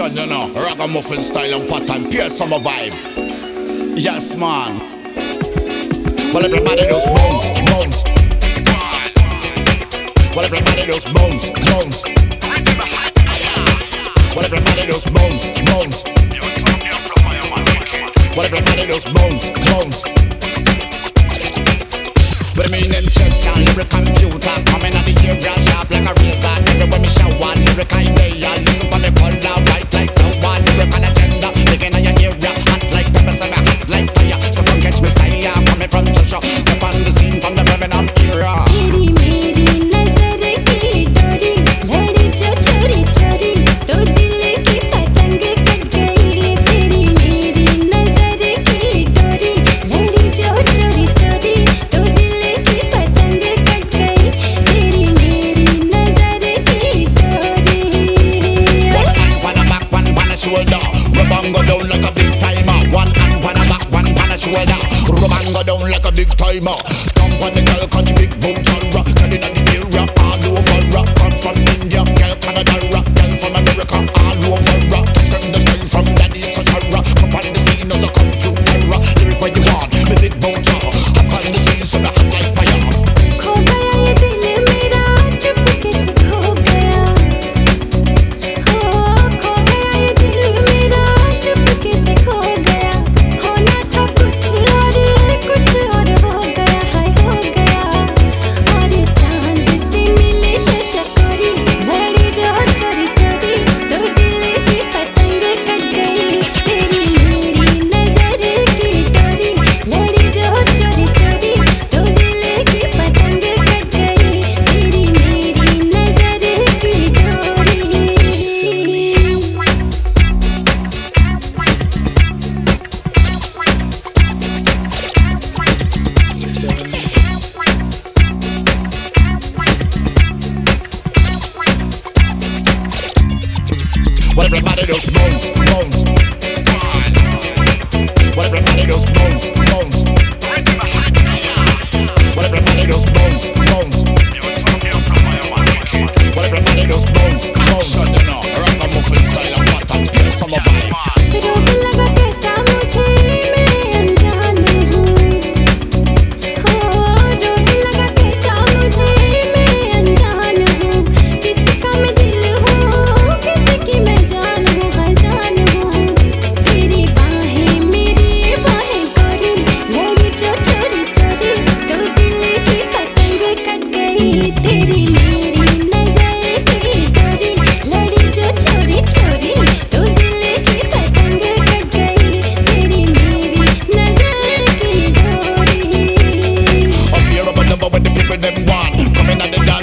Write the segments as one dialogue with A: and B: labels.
A: Action, you know, ragamuffin style and pattern, pure summer vibe. Yes, man. Well, everybody does bones, bones. Well, everybody does bones, bones. Well, everybody does bones, bones. Well, everybody does bones. What mean in chest and lyric computer Coming at the area sharp like a razor Everywhere me shower, lyric idea Listen shoulder Rub and go down like a big timer. Dump on the girl, catch big boom chara Telling her the area all over. Rock Come from India, girl Canada rock. Girl from America all over. Rock Catch the style from daddy to Shara Come on the scene as I come to terror. Lyric what you want, me big boom chara Hop on the scene so me hot like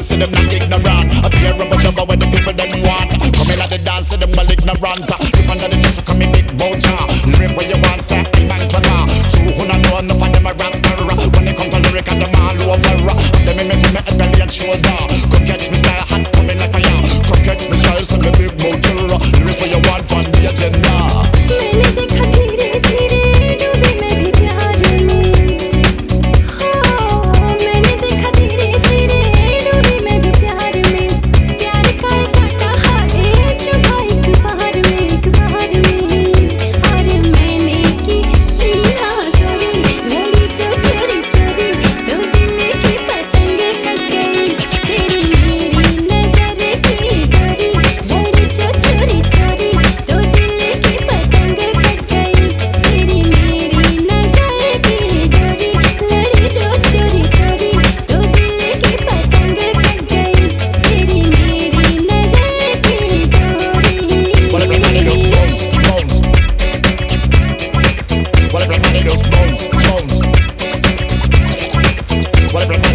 A: see them not ignorant. Up here rubber number with the people them want. Coming at the dance, see them well ignorant. Look under the dress, come in big boucher. Lyric where you want, say I'm man clever. True, who not know enough of them a rasta. When it come to lyric, and them all over. Them in me to me head, belly and shoulder.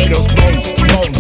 A: Those bones, bones.